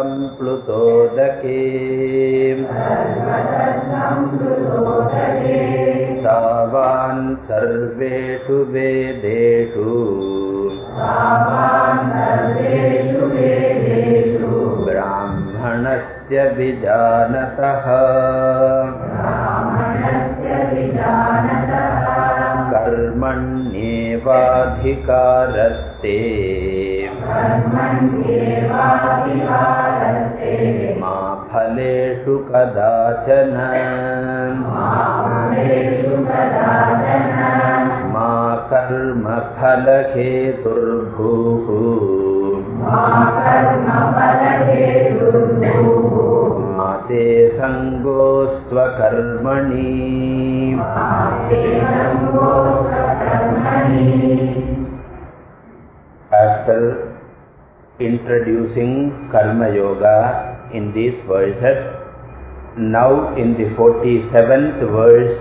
सम्प्लुतोदके सावान् सर्वेषु वेदेषु। ब्राह्मणस्य विजानतः। कर्मण्येवाधिकारस्ते मा फलेषु कदाचन। मा कर्मफलहेतुर्भूः। मा ते सङ्गोस्त्वकर्मणि After introducing Karma Yoga in these verses, now in the 47th verse,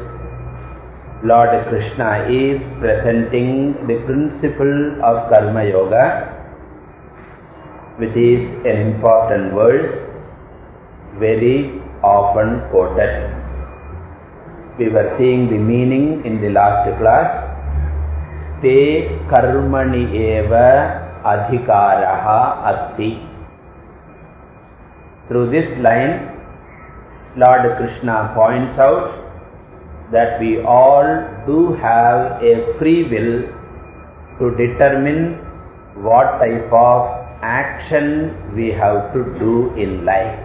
Lord Krishna is presenting the principle of Karma Yoga, which is an important verse, very often quoted. We were seeing the meaning in the last class. Te karmani eva adhikaraha asti. Through this line, Lord Krishna points out that we all do have a free will to determine what type of action we have to do in life.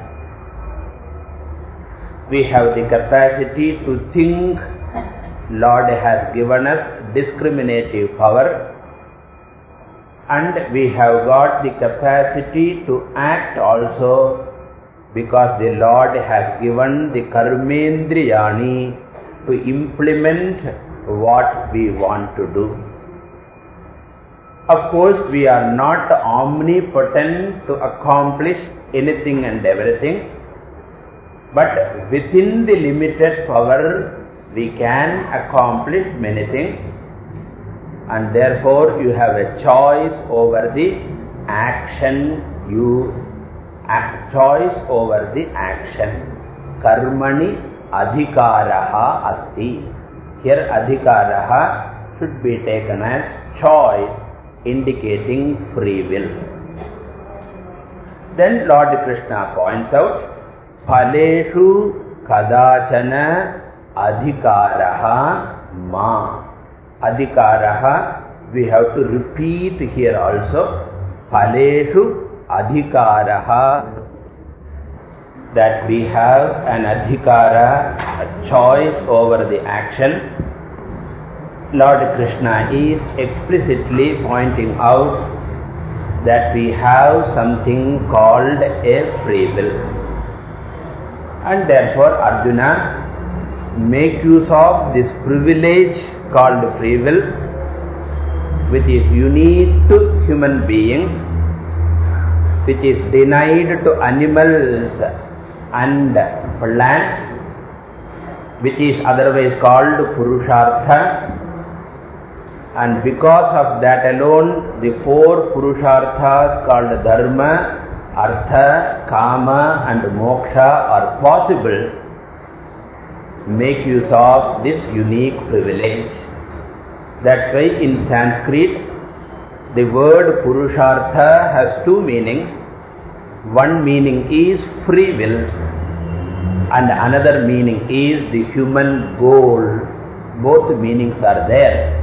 We have the capacity to think Lord has given us discriminative power and we have got the capacity to act also because the Lord has given the karmendriyani to implement what we want to do. Of course, we are not omnipotent to accomplish anything and everything, but within the limited power, we can accomplish many things and therefore you have a choice over the action. You act choice over the action. Karmani adhikaraha asti. Here adhikaraha should be taken as choice indicating free will. Then lord krishna points out phaleshu kadachana adhikaraha ma adhikaraha we have to repeat here also. phaleshu adhikaraha that we have an adhikara a choice over the action. Lord krishna is explicitly pointing out that we have something called a free will. And therefore arjuna make use of this privilege called free will which is unique to human being which is denied to animals and plants which is otherwise called purushartha. And because of that alone the four purusharthas called dharma artha kama and moksha are possible make use of this unique privilege. That's why in Sanskrit, the word Purushartha has two meanings. One meaning is free will and another meaning is the human goal. Both meanings are there.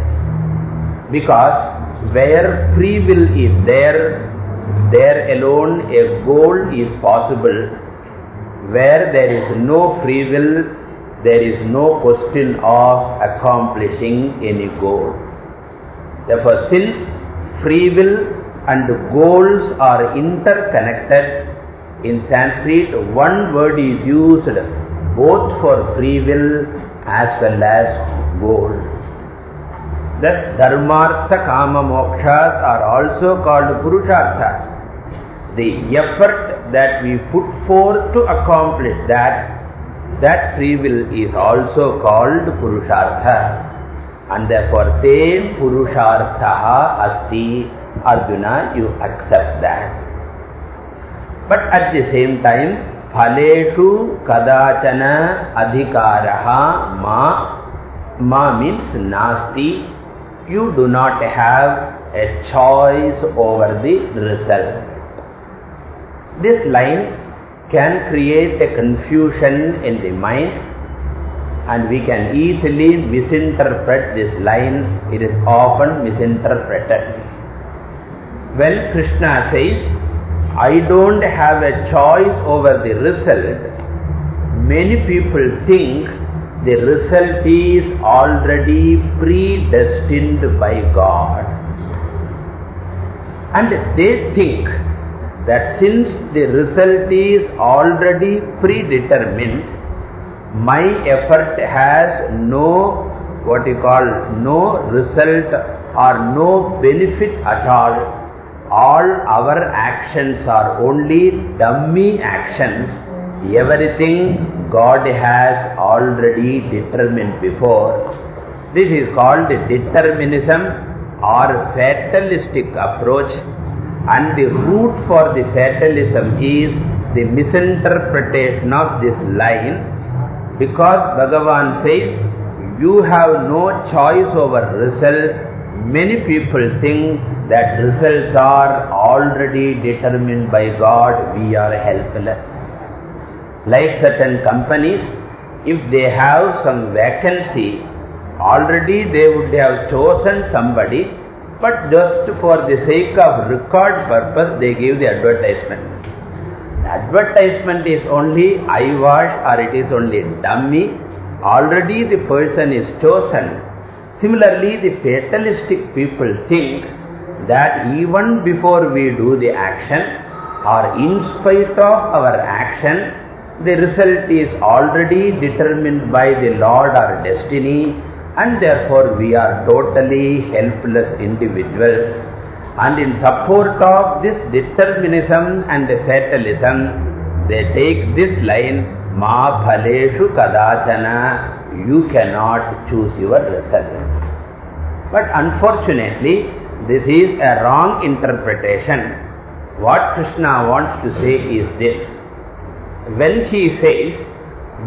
Because where free will is there, there alone a goal is possible. Where there is no free will, there is no question of accomplishing any goal. Therefore, since free will and goals are interconnected, in Sanskrit one word is used both for free will as well as goal. Thus, dharmartha, kama, mokshas are also called purusharthas. The effort that we put forth to accomplish that that free will is also called Purushartha. And therefore, te Purushartha asti, Arjuna, you accept that. But at the same time, Phaleshu kadachana adhikaraha ma, ma means nasti. You do not have a choice over the result. This line can create a confusion in the mind and we can easily misinterpret this line. It is often misinterpreted. When Krishna says, I don't have a choice over the result, many people think the result is already predestined by God. And they think that since the result is already predetermined, my effort has no, what you call, no result or no benefit at all. All our actions are only dummy actions. Everything God has already determined before. This is called determinism or fatalistic approach and the root for the fatalism is the misinterpretation of this line because Bhagavan says, you have no choice over results. Many people think that results are already determined by God. We are helpless. Like certain companies, if they have some vacancy, already they would have chosen somebody, but just for the sake of record purpose, they give the advertisement. The advertisement is only eyewash or it is only dummy, already the person is chosen. Similarly, the fatalistic people think that even before we do the action or in spite of our action, the result is already determined by the Lord or destiny and therefore we are totally helpless individuals and in support of this determinism and fatalism, they take this line, Ma phaleshu kadachana, you cannot choose your result. But unfortunately, this is a wrong interpretation. What Krishna wants to say is this. When he says,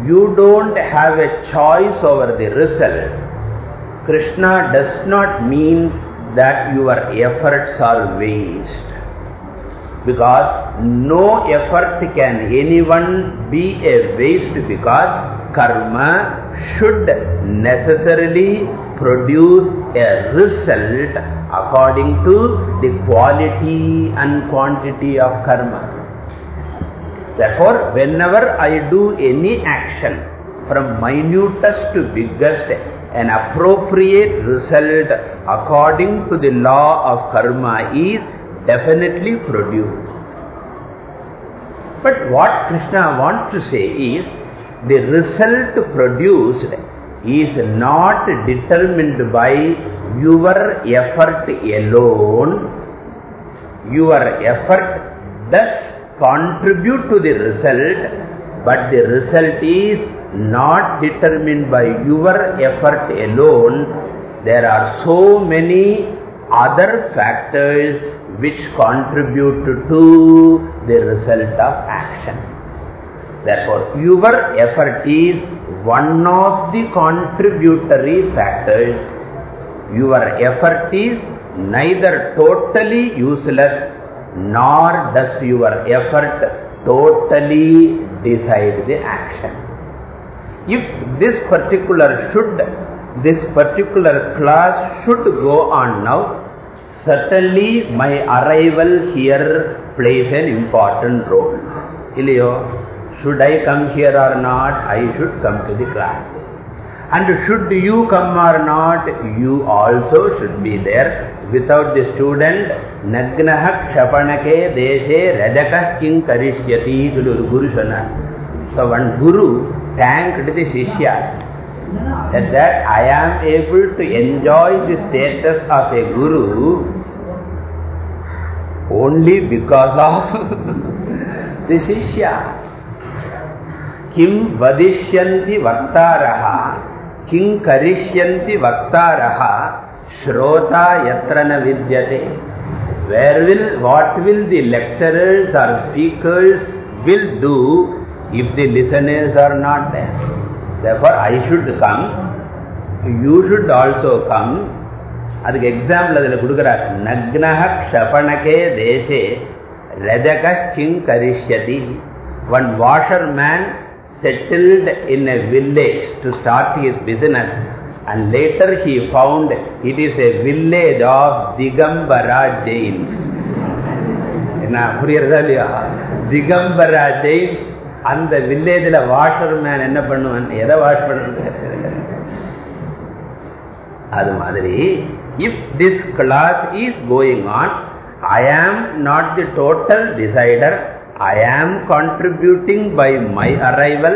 you don't have a choice over the result, Krishna does not mean that your efforts are waste. Because no effort can anyone be a waste because karma should necessarily produce a result according to the quality and quantity of karma. Therefore, whenever I do any action, from minutest to biggest, an appropriate result according to the law of karma is definitely produced. But what Krishna wants to say is, the result produced is not determined by your effort alone. Your effort does contribute to the result, but the result is not determined by your effort alone, there are so many other factors which contribute to the result of action. Therefore, your effort is one of the contributory factors. Your effort is neither totally useless nor does your effort totally decide the action. If this particular should, this particular class should go on now, certainly my arrival here plays an important role. Ilio, should I come here or not, I should come to the class. And should you come or not, you also should be there. Without the student, Nagnaha Kshapanake Deshe Radakah King Karishyati Guru Shana. So one Guru thanked the Shishya that, that I am able to enjoy the status of a Guru only because of the Shishya. Kim vadishyanti vaktaraha, kim karishyanti vaktaraha, shrota yatra na vidyate. where will, what will the lecturers or speakers will do if the listeners are not there? Therefore, I should come, you should also come. அதுக்கு example அதில் கொடுக்குறார் நக்னஹ க்ஷபணகே தேசே ரஜக கிங்கரிஷ்யதி one washerman settled in a village to start his business and later he found it is a village of Digambara Jains. என்ன புரியறதா இல்லையா Digambara Jains அந்த வில்லேஜில் washerman என்ன பண்ணுவான் எதை வாஷ் பண்ணுறது அது மாதிரி if this class is going on I am not the total decider I am contributing by my arrival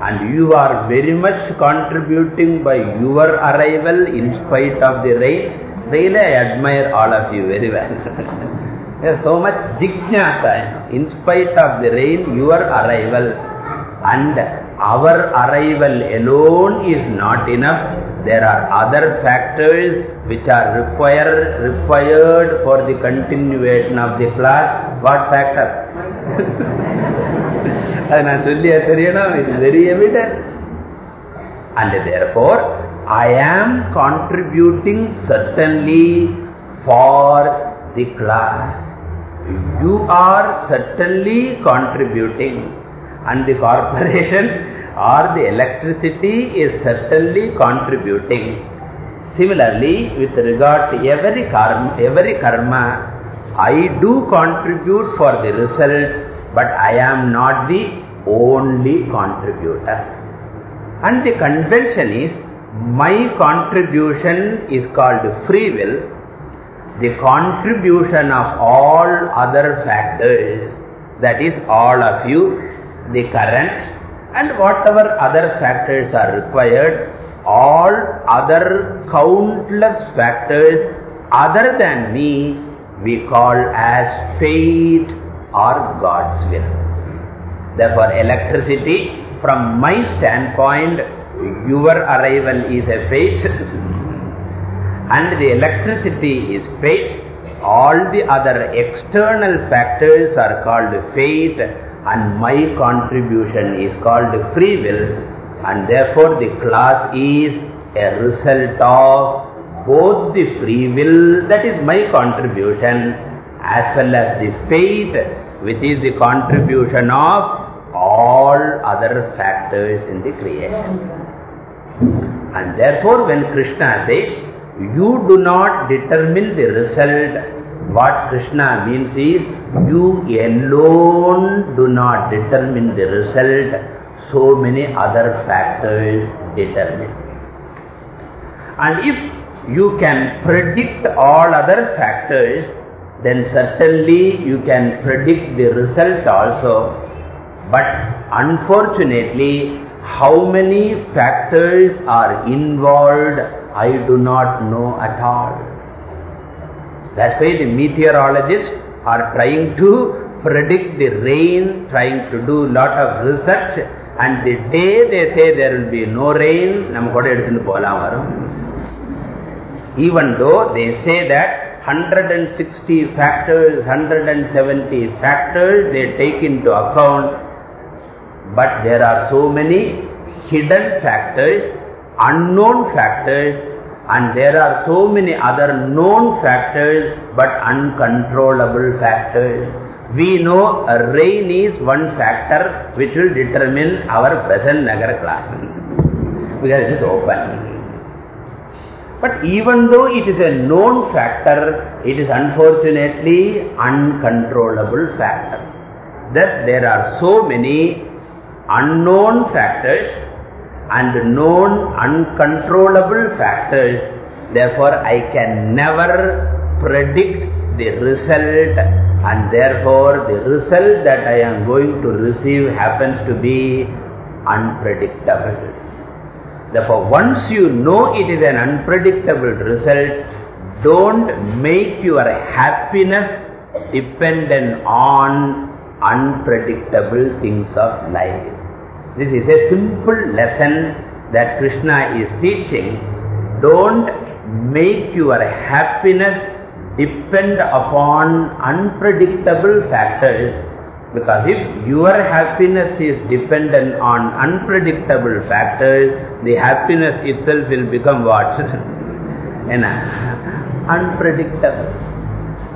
and you are very much contributing by your arrival in spite of the rain. Really, I admire all of you very well. There's so much jijnasa. In spite of the rain, your arrival and our arrival alone is not enough. There are other factors which are required, required for the continuation of the class. What factor? And it is very evident. And therefore, I am contributing certainly for the class. You are certainly contributing. And the corporation or the electricity is certainly contributing. Similarly, with regard to every karma, every karma, I do contribute for the result, but I am not the only contributor. And the convention is, my contribution is called free will. The contribution of all other factors, that is all of you, the current, and whatever other factors are required, all other countless factors other than me, we call as fate or God's will. Therefore, electricity, from my standpoint, your arrival is a fate, and the electricity is fate. All the other external factors are called fate, and my contribution is called free will, and therefore the class is a result of both the free will, that is my contribution, as well as the fate, which is the contribution of all other factors in the creation. And therefore, when Krishna says, you do not determine the result, what Krishna means is, you alone do not determine the result, so many other factors determine. And if you can predict all other factors, then certainly you can predict the result also. But unfortunately, how many factors are involved, I do not know at all. That's why the meteorologists are trying to predict the rain, trying to do lot of research. And the day they say there will be no rain, even though they say that 160 factors, 170 factors they take into account. But there are so many hidden factors unknown factors, and there are so many other known factors, but uncontrollable factors. We know rain is one factor which will determine our present Nagar class. Because it is open. But even though it is a known factor, it is unfortunately uncontrollable factor. Thus there are so many unknown factors and known uncontrollable factors. Therefore, I can never predict the result and therefore the result that I am going to receive happens to be unpredictable. Therefore, once you know it is an unpredictable result, don't make your happiness dependent on unpredictable things of life. This is a simple lesson that Krishna is teaching. Don't make your happiness depend upon unpredictable factors because if your happiness is dependent on unpredictable factors, the happiness itself will become what? unpredictable.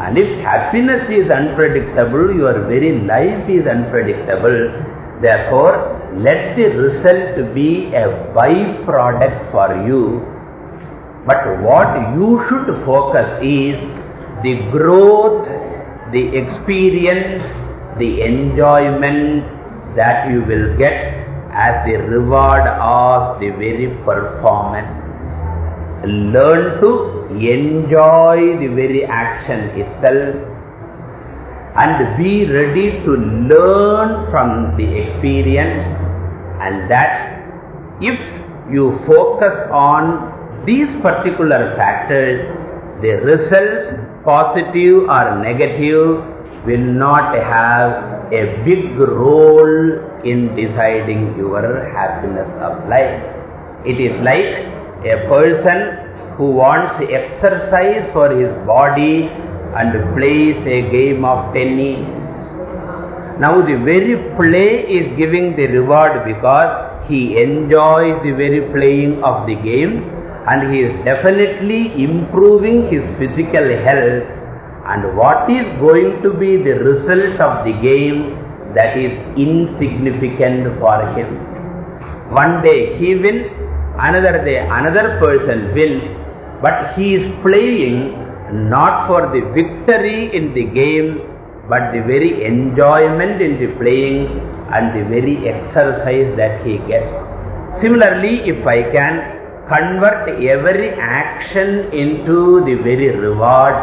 And if happiness is unpredictable, your very life is unpredictable. Therefore, let the result be a byproduct for you. But what you should focus is the growth, the experience, the enjoyment that you will get as the reward of the very performance. Learn to enjoy the very action itself and be ready to learn from the experience and that if you focus on these particular factors, the results, positive or negative, will not have a big role in deciding your happiness of life. It is like a person who wants exercise for his body and plays a game of tennis. Now the very play is giving the reward because he enjoys the very playing of the game and he is definitely improving his physical health and what is going to be the result of the game that is insignificant for him. One day he wins, another day another person wins, but he is playing not for the victory in the game, but the very enjoyment in the playing and the very exercise that he gets. Similarly, if I can convert every action into the very reward,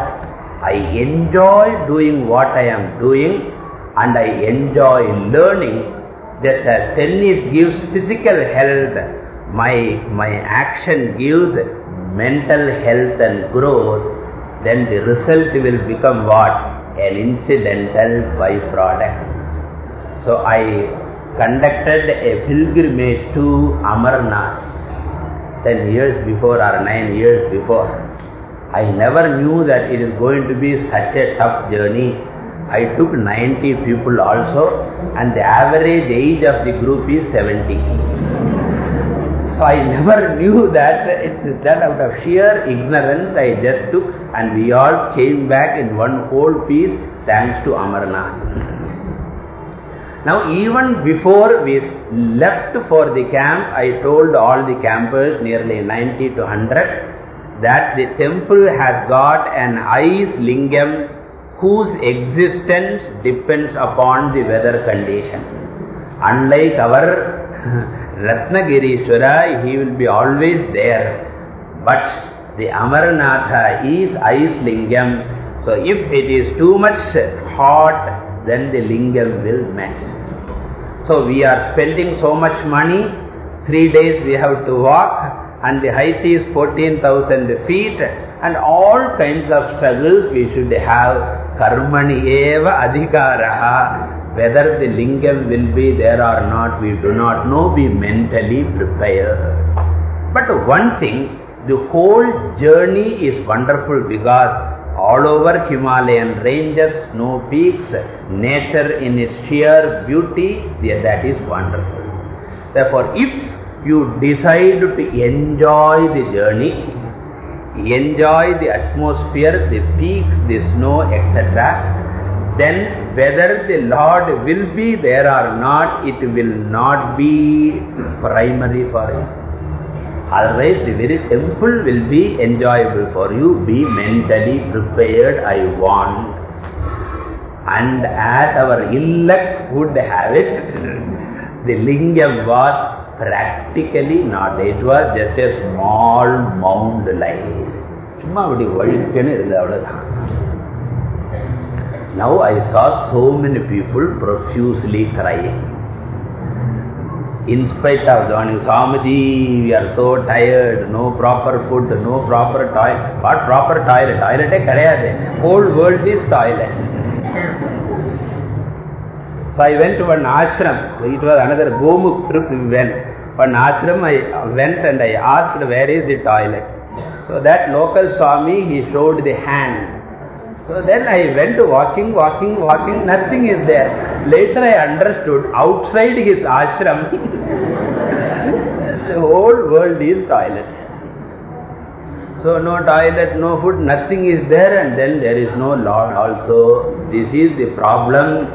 I enjoy doing what I am doing and I enjoy learning. Just as tennis gives physical health, my, my action gives mental health and growth, then the result will become what? An incidental byproduct. So I conducted a pilgrimage to Amarnath 10 years before or 9 years before. I never knew that it is going to be such a tough journey. I took 90 people also and the average age of the group is 70. So I never knew that it is done out of sheer ignorance I just took and we all came back in one whole piece thanks to Amarnath. Now even before we left for the camp, I told all the campers, nearly 90 to 100, that the temple has got an ice lingam whose existence depends upon the weather condition. Unlike our Ratnagirishwara, he will be always there. But the Amarnatha is ice lingam. So if it is too much hot, then the lingam will melt. So we are spending so much money, three days we have to walk, and the height is 14,000 feet, and all kinds of struggles we should have. Karmani eva adhikaraha whether the lingam will be there or not, we do not know. We mentally prepare. But one thing, the whole journey is wonderful because all over Himalayan ranges, snow peaks, nature in its sheer beauty, that is wonderful. Therefore, if you decide to enjoy the journey, enjoy the atmosphere, the peaks, the snow, etc., then whether the Lord will be there or not, it will not be primary for you. Otherwise, the very temple will be enjoyable for you. Be mentally prepared, I want. And as our ill luck would have it, the lingam was practically not. It was just a small mound like. சும்மா அப்படி வழுக்குன்னு இருந்தது அவ்வளவுதான் now I saw so many people profusely crying. In spite of one, Swamiji, we are so tired, no proper food, no proper toilet. What proper toilet? Toilet is Whole world is toilet. So I went to an ashram. So it was another Gomukh trip we went. One ashram I went and I asked where is the toilet. So that local Swami, he showed the hand So then I went walking, walking, walking, nothing is there. Later I understood, outside his ashram, the whole world is toilet. So no toilet, no food, nothing is there and then there is no Lord also. This is the problem.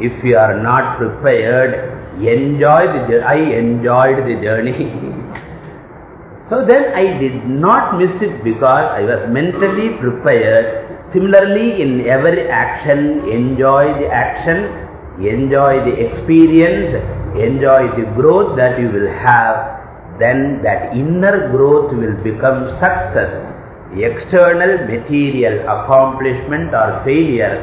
If you are not prepared, enjoy the. I enjoyed the journey. so then I did not miss it because I was mentally prepared Similarly, in every action, enjoy the action, enjoy the experience, enjoy the growth that you will have, then that inner growth will become success. The external material accomplishment or failure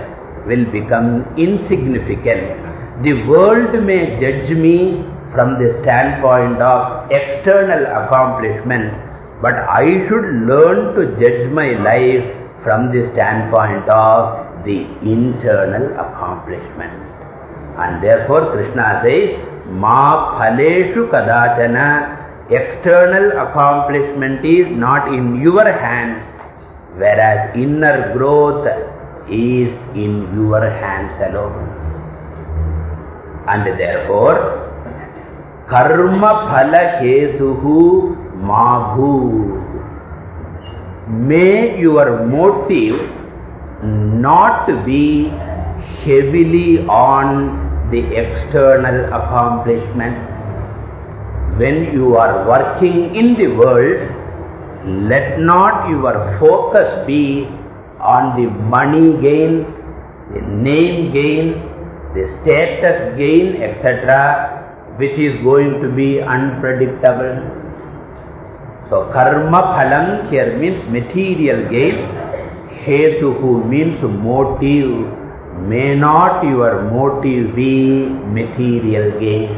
will become insignificant. The world may judge me from the standpoint of external accomplishment, but I should learn to judge my life from the standpoint of the internal accomplishment. And therefore Krishna says, Ma phaleshu kadachana, external accomplishment is not in your hands, whereas inner growth is in your hands alone. And therefore, karma phala hetuhu mabhu may your motive not be heavily on the external accomplishment. When you are working in the world, let not your focus be on the money gain, the name gain, the status gain, etc., which is going to be unpredictable. So karma phalam here means material gain. Hetuhu means motive. May not your motive be material gain.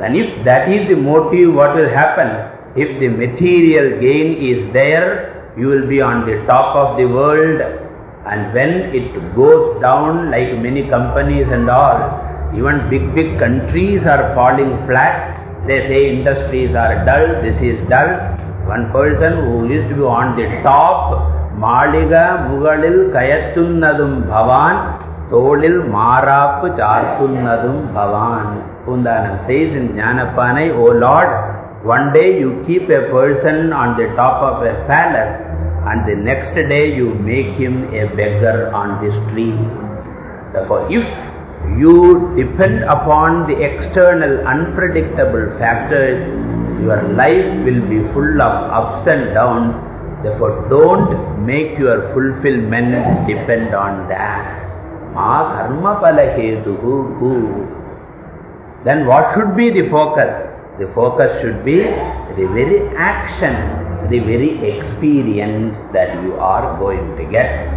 Then if that is the motive, what will happen? If the material gain is there, you will be on the top of the world. And when it goes down like many companies and all, even big, big countries are falling flat, they say industries are dull, this is dull. One person who used to be on the top, Maliga Mugalil Kayatunnadum Bhavan, Tolil Marapu Chartunnadum Bhavan. Poonthanam says in Jnanapanai, O Lord, one day you keep a person on the top of a palace and the next day you make him a beggar on the street. Therefore, if you depend upon the external unpredictable factors, your life will be full of ups and downs. Therefore, don't make your fulfillment depend on that. Ma karma palahetuhu. Then what should be the focus? The focus should be the very action, the very experience that you are going to get.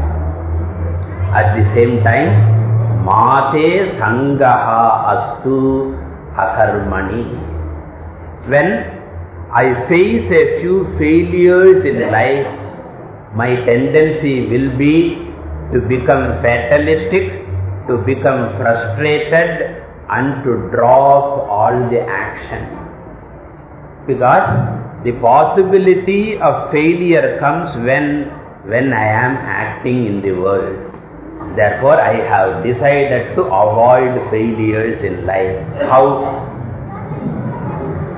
At the same time, Mate sangaha astu akarmani. When I face a few failures in life, my tendency will be to become fatalistic, to become frustrated and to drop all the action. Because the possibility of failure comes when, when I am acting in the world. Therefore, I have decided to avoid failures in life. How?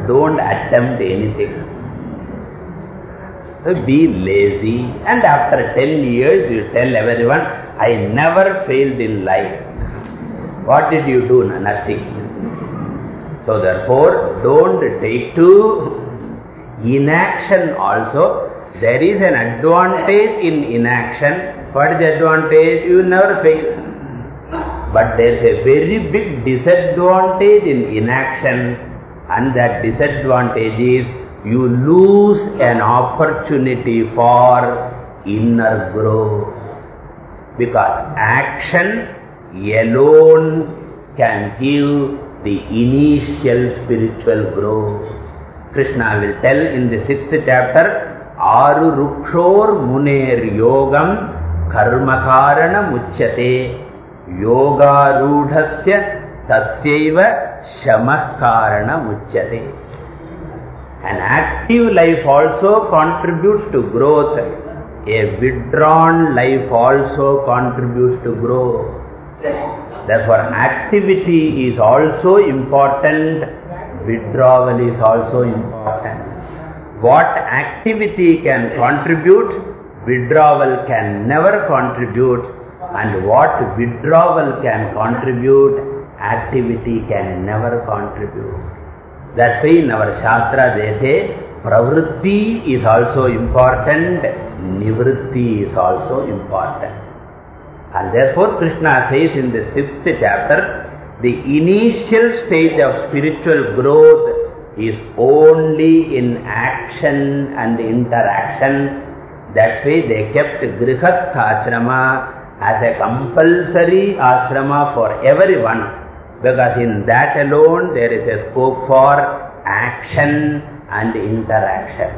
Don't attempt anything. So be lazy and after 10 years you tell everyone, I never failed in life. What did you do? Nothing. So therefore, don't take to inaction also. There is an advantage in inaction what is the advantage? You never fail. But there is a very big disadvantage in inaction and that disadvantage is you lose an opportunity for inner growth. Because action alone can give the initial spiritual growth. Krishna will tell in the sixth chapter, Aru Rukshor Muner Yogam कर्मकारण मुच्यते योगारूढ़स्य तस्यैव शमः कारण मुच्यते an active life also contributes to growth a withdrawn life also contributes to growth. Therefore, activity is also important, withdrawal is also important. What activity can contribute, withdrawal can never contribute, and what withdrawal can contribute, activity can never contribute. That's why in our Shastra they say, pravritti is also important, nivritti is also important. And therefore Krishna says in the sixth chapter, the initial stage of spiritual growth is only in action and interaction. That's why they kept Grihastha ashrama as a compulsory ashrama for everyone. Because in that alone there is a scope for action and interaction.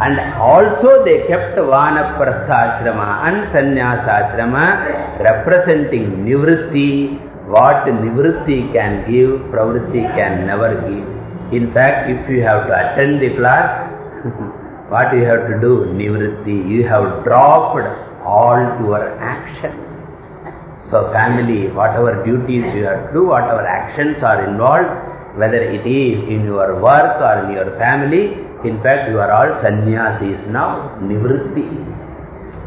And also they kept Vanaprastha and Sannyasa Ashrama representing Nivritti. What Nivritti can give, Pravritti can never give. In fact, if you have to attend the class, what you have to do? Nivritti. You have dropped all your action. So family, whatever duties you have to do, whatever actions are involved, whether it is in your work or in your family, in fact, you are all sannyasis now, nivritti.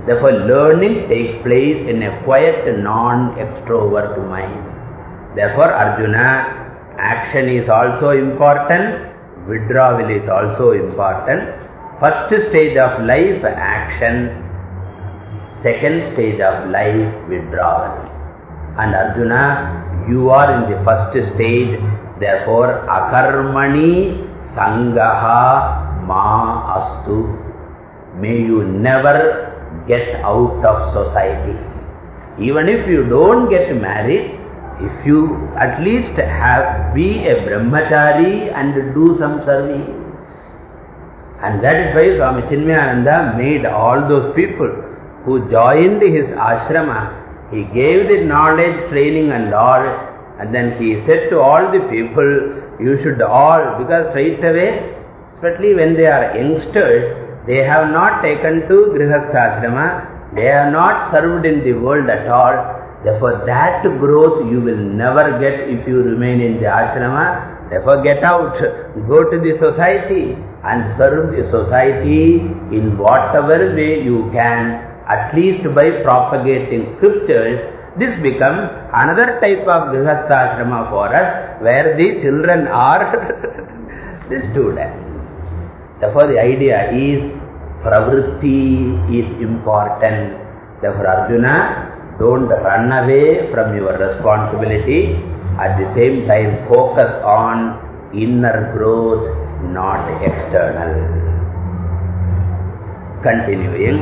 Therefore, learning takes place in a quiet, non-extrovert mind. Therefore, Arjuna, action is also important, withdrawal is also important. First stage of life, action. Second stage of life, withdrawal. And Arjuna, you are in the first stage, therefore, akarmani sangaha ma astu. May you never get out of society. Even if you don't get married, if you at least have be a brahmachari and do some service. And that is why Swami Chinmayananda made all those people who joined his ashrama, he gave the knowledge, training and all, and then he said to all the people, you should all, because straight away Especially when they are youngsters, they have not taken to Grihasthasrama, they have not served in the world at all. Therefore, that growth you will never get if you remain in the ashrama. Therefore, get out, go to the society and serve the society in whatever way you can, at least by propagating scriptures. This becomes another type of Grihasthasrama for us, where the children are the students. Therefore, the idea is pravritti is important. Therefore, Arjuna, don't run away from your responsibility. At the same time, focus on inner growth, not external. Continuing.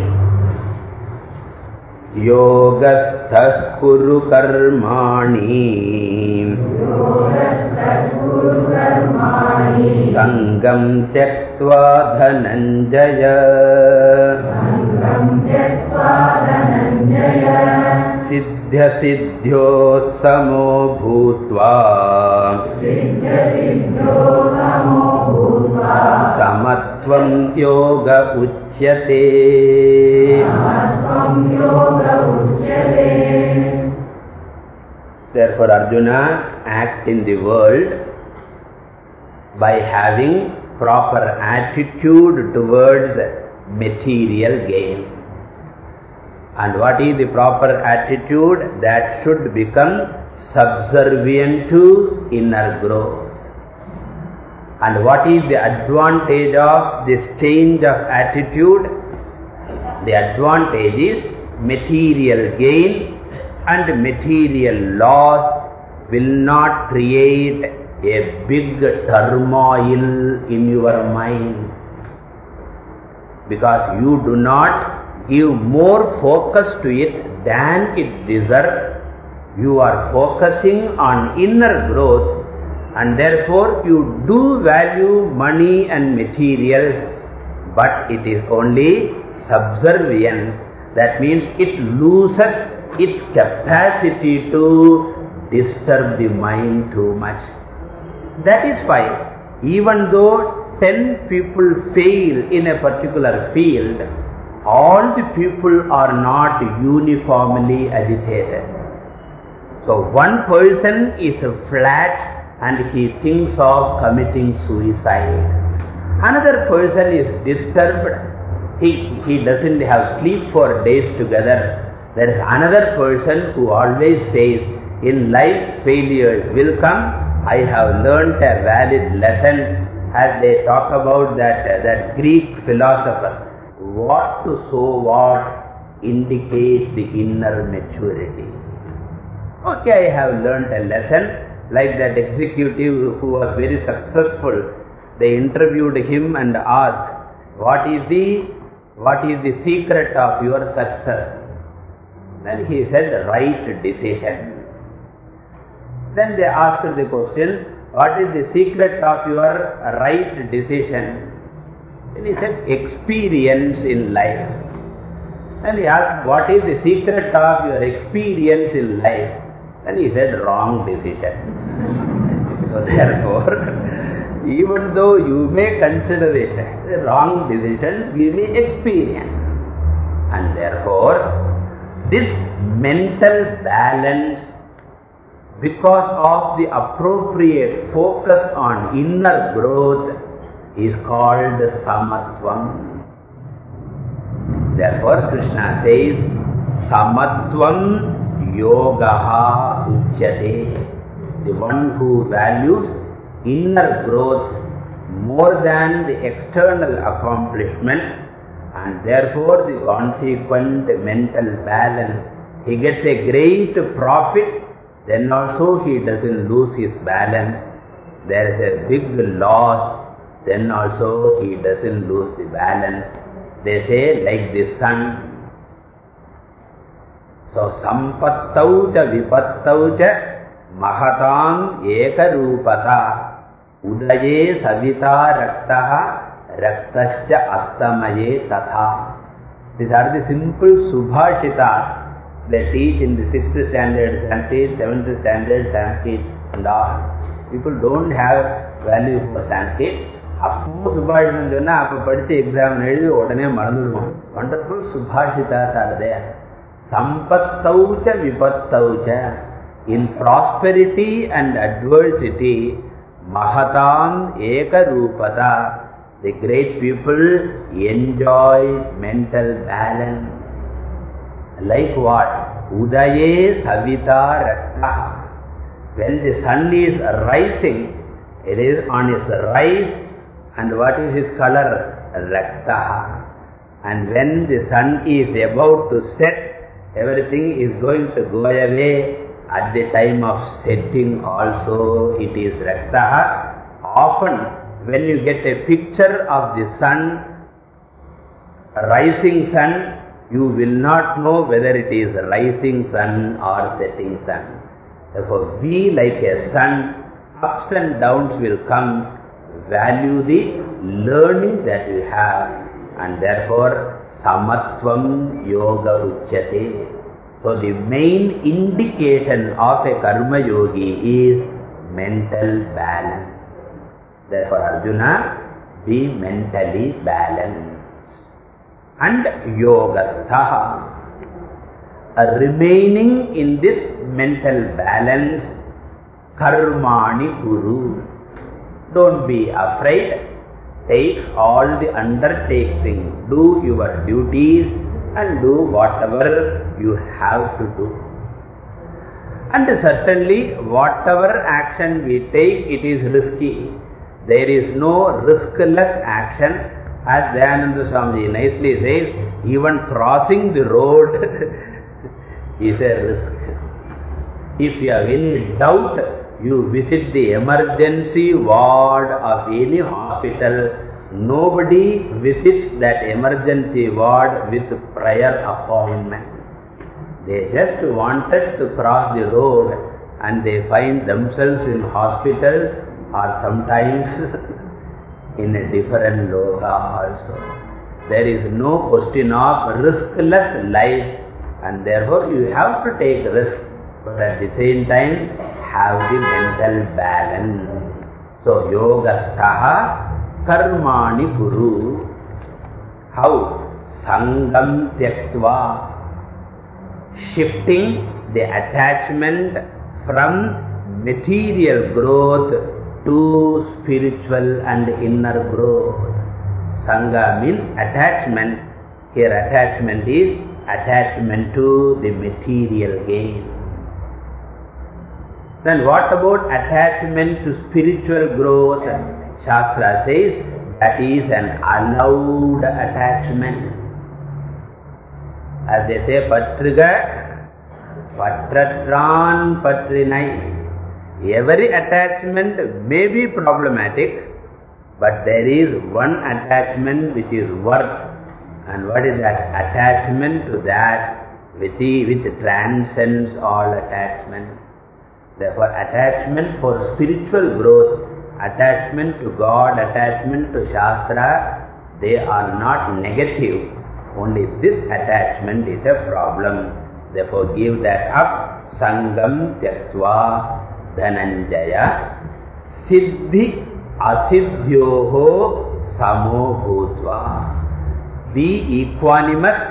योगस्थः कुरु कर्माणि सङ्गम् त्यक्त्वा धनञ्जय सिद्ध्यसिद्ध्यो समो भूत्वा समत्वम् योग उच्यते Therefore Arjuna act in the world by having proper attitude towards material gain. And what is the proper attitude? That should become subservient to inner growth. And what is the advantage of this change of attitude? The advantage is material gain and material loss will not create a big turmoil in your mind. Because you do not give more focus to it than it deserves. You are focusing on inner growth and therefore you do value money and material but it is only subservient. That means it loses its capacity to disturb the mind too much. That is why, even though ten people fail in a particular field, all the people are not uniformly agitated. So one person is a flat and he thinks of committing suicide. Another person is disturbed. He, he doesn't have sleep for days together. There is another person who always says, in life failures will come. I have learnt a valid lesson as they talk about that, uh, that Greek philosopher. What to sow what indicates the inner maturity. Okay, I have learnt a lesson like that executive who was very successful. They interviewed him and asked, what is the, what is the secret of your success? Then he said, right decision. Then they asked the question, what is the secret of your right decision? Then he said, experience in life. Then he asked, what is the secret of your experience in life? Then he said, wrong decision. so therefore, even though you may consider it a wrong decision, give may experience. And therefore, this mental balance, because of the appropriate focus on inner growth, is called samatvam. Therefore, Krishna says, samatvam yogaha uchyate. The one who values inner growth more than the external accomplishment and therefore the consequent mental balance. He gets a great profit, then also he doesn't lose his balance. There is a big loss, then also he doesn't lose the balance. They say like the sun, so, sampattau cha vipattau cha mahatam ekarupata udaye savita raktaha raktascha astamaye tatha. These are the simple subhashitas they teach in the 6th standard Sanskrit, 7th standard Sanskrit and all. People don't have value for Sanskrit. அப்போ சுபாஷிதம் சொன்னா அப்ப படிச்சு exam எழுதி உடனே மறந்துடுவோம் wonderful சுபாஷிதாஸ் are there sampattaucha vipattaucha. In prosperity and adversity, mahatam ekarupata. The great people enjoy mental balance. Like what? Udaye savita rakta. When the sun is rising, it is on its rise, and what is its color? Rakta. And when the sun is about to set, everything is going to go away. At the time of setting also it is raktaha. Often when you get a picture of the sun, rising sun, you will not know whether it is rising sun or setting sun. Therefore, be like a sun, ups and downs will come, value the learning that you have and therefore samatvam yoga uchyate. So the main indication of a karma yogi is mental balance. Therefore Arjuna, be mentally balanced. And yogastha. Uh, remaining in this mental balance, karmani guru. Don't be afraid take all the undertaking, do your duties and do whatever you have to do. And certainly whatever action we take, it is risky. There is no riskless action. As Dayananda Swamiji nicely says, even crossing the road is a risk. If you have any doubt, you visit the emergency ward of any hospital, nobody visits that emergency ward with prior appointment. They just wanted to cross the road and they find themselves in hospital or sometimes in a different loka also. There is no question of riskless life and therefore you have to take risk but at the same time have the mental balance. So, yoga yogastaha कर्माणि गुरु how संगम त्यक्वा shifting the attachment from material growth to spiritual and inner growth संग means attachment here attachment is attachment to the material gain then what about attachment to spiritual growth. Shastra says that is an allowed attachment. As they say, Patriga, Patratran Patrinai. Every attachment may be problematic, but there is one attachment which is worth. And what is that? Attachment to that which, which transcends all attachment. Therefore, attachment for spiritual growth, attachment to God, attachment to Shastra, they are not negative. Only this attachment is a problem. Therefore, give that up. Sangam tyaktva dhananjaya siddhi asiddhyoho samo bhutva. Be equanimous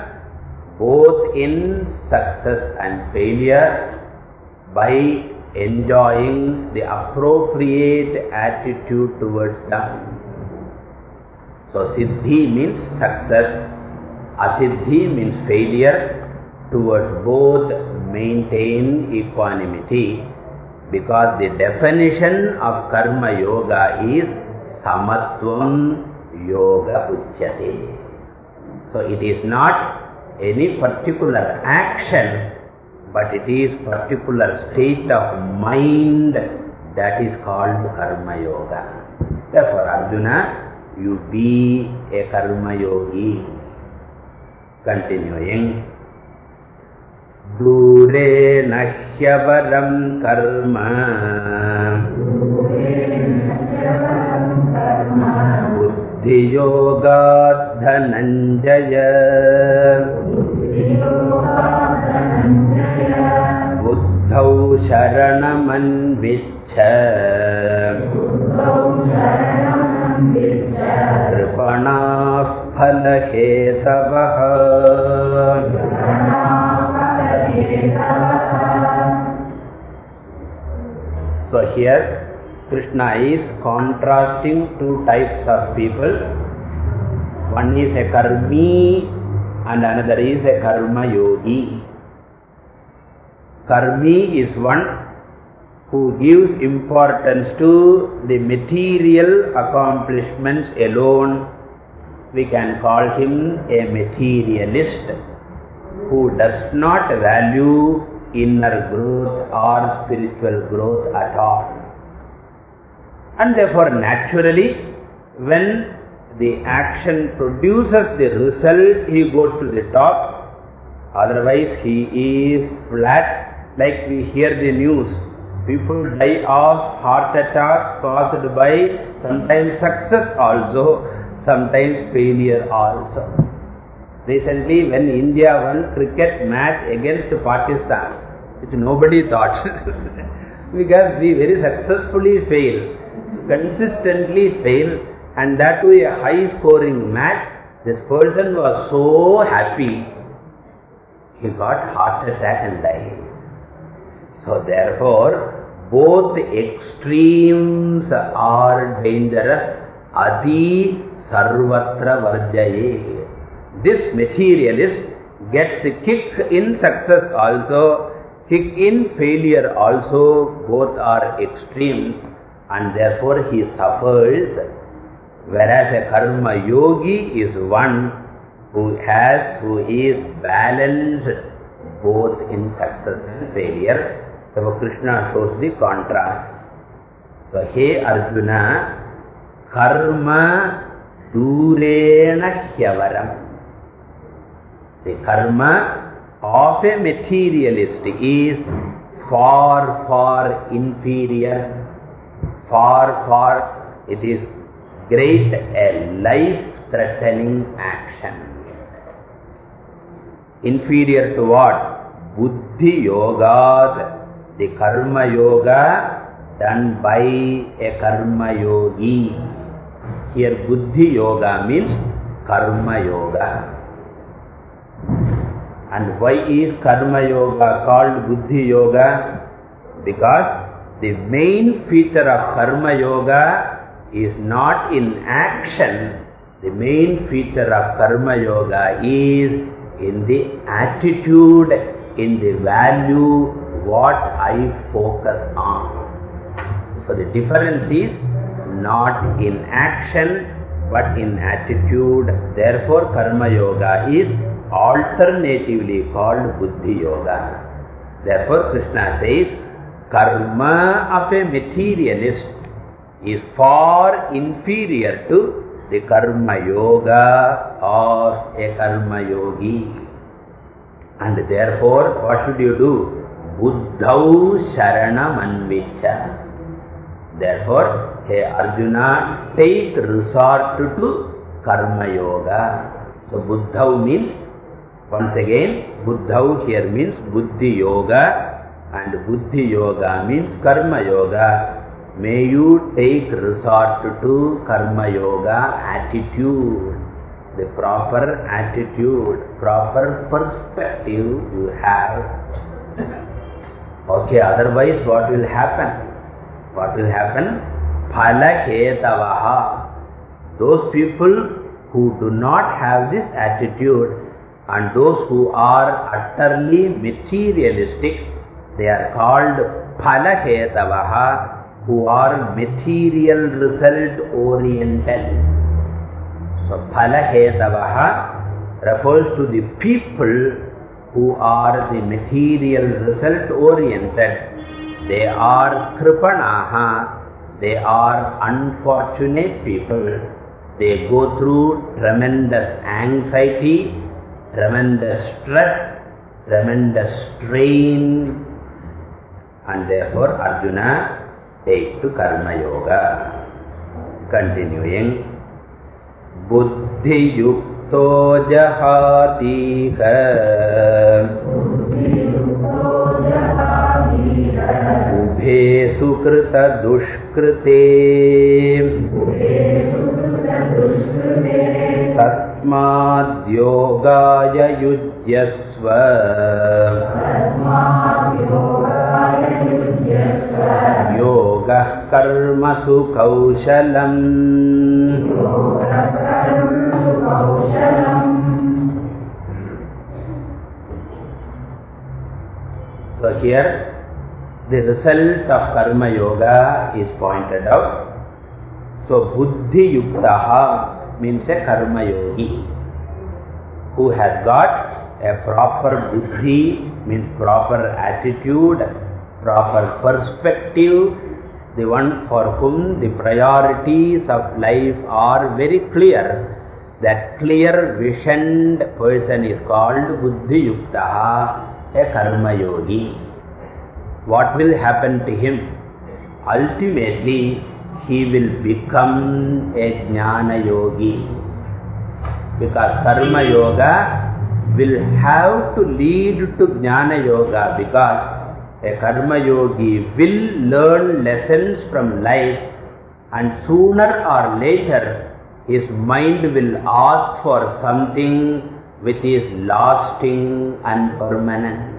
both in success and failure by enjoying the appropriate attitude towards them. So siddhi means success, asiddhi means failure. Towards both maintain equanimity because the definition of karma yoga is samatvam yoga uchyate. So it is not any particular action but it is particular state of mind that is called karma yoga. Therefore, Arjuna, you be a karma yogi. Continuing. Nahyavaram karma Buddhi बुद्धौ शरणमन्विच्छ। कृपणाः फलहेतवः। So here Krishna is contrasting two types of people one is a karmi and another is a karmayogi Karmi is one who gives importance to the material accomplishments alone. We can call him a materialist who does not value inner growth or spiritual growth at all. And therefore naturally when the action produces the result, he goes to the top. Otherwise he is flat like we hear the news, people die of heart attack caused by sometimes success also, sometimes failure also. Recently when India won cricket match against Pakistan, which nobody thought, because we very successfully fail, consistently fail and that to a high scoring match, this person was so happy, he got heart attack and died. So therefore, both extremes are dangerous. Adi sarvatra varjaye. This materialist gets a kick in success also, kick in failure also, both are extremes and therefore he suffers. Whereas a karma yogi is one who has, who is balanced both in success and failure. So Krishna shows the contrast. So, He Arjuna, karma durena hyavaram. The karma of a materialist is far, far inferior, far, far, it is great, a life-threatening action. Inferior to what? Buddhi yoga the karma yoga done by a karma yogi. Here Buddhi Yoga means Karma Yoga. And why is Karma Yoga called Buddhi Yoga? Because the main feature of Karma Yoga is not in action. The main feature of Karma Yoga is in the attitude, in the value, what I focus on. So the difference is not in action, but in attitude. Therefore, Karma Yoga is alternatively called Buddhi Yoga. Therefore, Krishna says, Karma of a materialist is far inferior to the Karma Yoga of a Karma Yogi. And therefore, what should you do? Buddhau Sharanam Anvicha. Therefore, hey Arjuna, take resort to Karma Yoga. So, Buddhau means, once again, Buddhau here means Buddhi Yoga and Buddhi Yoga means Karma Yoga. May you take resort to Karma Yoga attitude, the proper attitude, proper perspective you have. Okay, otherwise what will happen? What will happen? Phalakhetavaha. Those people who do not have this attitude and those who are utterly materialistic, they are called phalakhetavaha who are material result oriented. So phalakhetavaha refers to the people who are the material result oriented. They are kripanaha, they are unfortunate people. They go through tremendous anxiety, tremendous stress, tremendous strain. And therefore Arjuna take to Karma Yoga. Continuing. Buddhi yukto jahatika Ubhe sukrita dushkrite तस्माद्योगाय युज्यस्व। योगः कर्मसु कौशलम् here the result of karma yoga is pointed out. So buddhi yuktaha means a karma yogi who has got a proper buddhi means proper attitude, proper perspective, the one for whom the priorities of life are very clear. That clear visioned person is called buddhi yuktaha a karma yogi. What will happen to him? Ultimately, he will become a jnana yogi. Because karma yoga will have to lead to jnana yoga because a karma yogi will learn lessons from life and sooner or later his mind will ask for something which is lasting and permanent.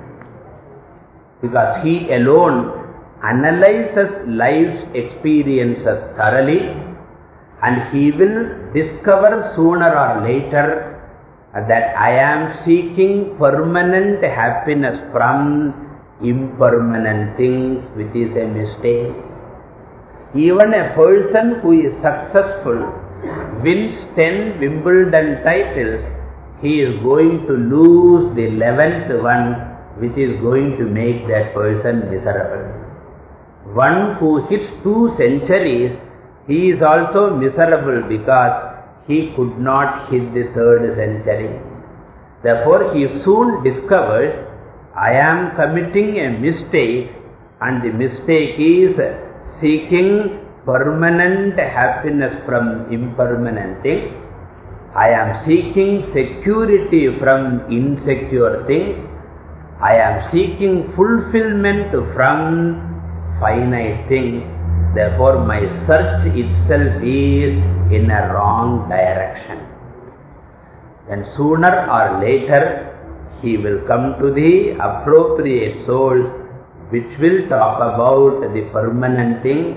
Because he alone analyzes life's experiences thoroughly and he will discover sooner or later that I am seeking permanent happiness from impermanent things which is a mistake. Even a person who is successful wins 10 Wimbledon titles he is going to lose the eleventh one which is going to make that person miserable. One who hits two centuries, he is also miserable because he could not hit the third century. Therefore, he soon discovers, I am committing a mistake and the mistake is seeking permanent happiness from impermanent things I am seeking security from insecure things. I am seeking fulfillment from finite things. Therefore, my search itself is in a wrong direction. Then sooner or later, he will come to the appropriate source which will talk about the permanent thing,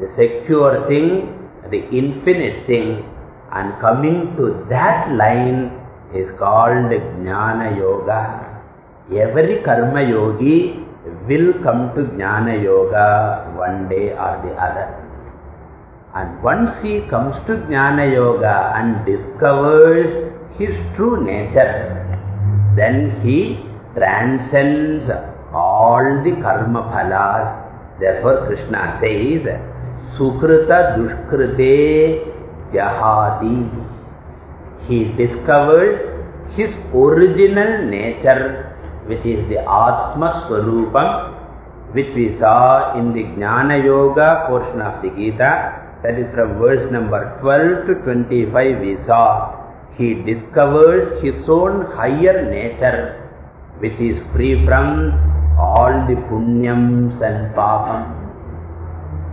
the secure thing, the infinite thing. And coming to that line is called Jnana Yoga. Every Karma Yogi will come to Jnana Yoga one day or the other. And once he comes to Jnana Yoga and discovers his true nature, then he transcends all the karma phalas. Therefore Krishna says, Sukrita dushkrite jahadi. He discovers his original nature which is the Atma Swarupam, which we saw in the Jnana Yoga portion of the Gita. That is from verse number 12 to 25 we saw. He discovers his own higher nature, which is free from all the punyams and papam.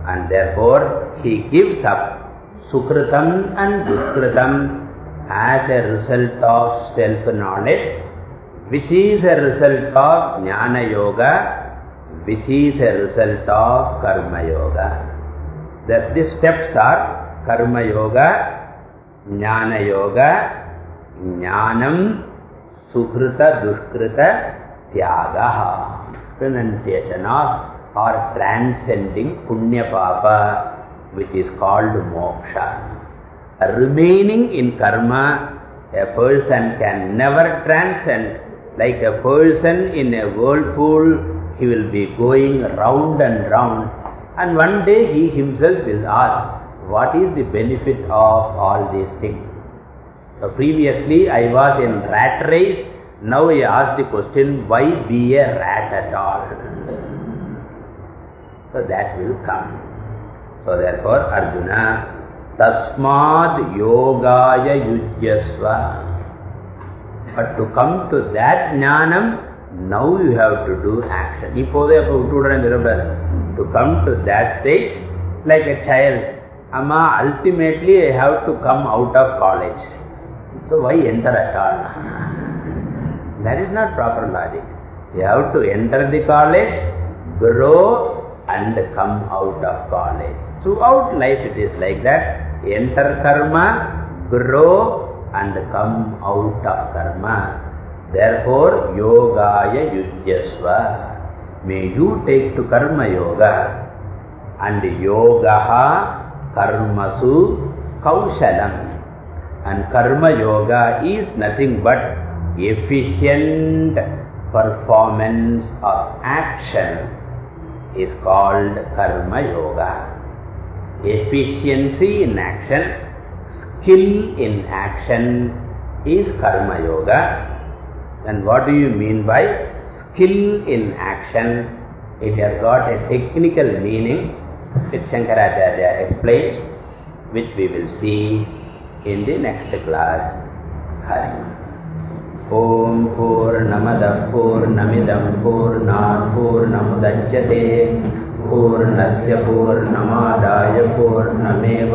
And therefore, he gives up sukritam and duskritam as a result of self-knowledge which is a result of Jnana Yoga, which is a result of Karma Yoga. Thus the steps are Karma Yoga, Jnana Yoga, Jnanam, Sukrita, Dushkrita, Tyagaha. Pronunciation of or transcending Punya Papa, which is called Moksha. Remaining in Karma, a person can never transcend like a person in a whirlpool, he will be going round and round. And one day he himself will ask, what is the benefit of all these things? So previously I was in rat race, now I ask the question, why be a rat at all? So that will come. So therefore Arjuna, Tasmad Yogaya Yujyasva but to come to that jnanam, now you have to do action. இப்போதே அப்போ விட்டு விடுறேன் To come to that stage, like a child, Amma, ultimately I have to come out of college. So why enter at all? That is not proper logic. You have to enter the college, grow and come out of college. Throughout life it is like that. Enter karma, grow and come out of karma. Therefore, yogaya yujyasva. May you take to karma yoga. And yogaha karmasu kaushalam. And karma yoga is nothing but efficient performance of action is called karma yoga. Efficiency in action skill in action is karma yoga. Then what do you mean by skill in action? It has got a technical meaning which Shankaracharya explains, which we will see in the next class. Hari. ॐ पूर्णमदः पूर्णमिदं पूर्णात् पूर्णमुदच्यते पूर्णस्य पूर्णमादाय पूर्णमेवावशिष्यते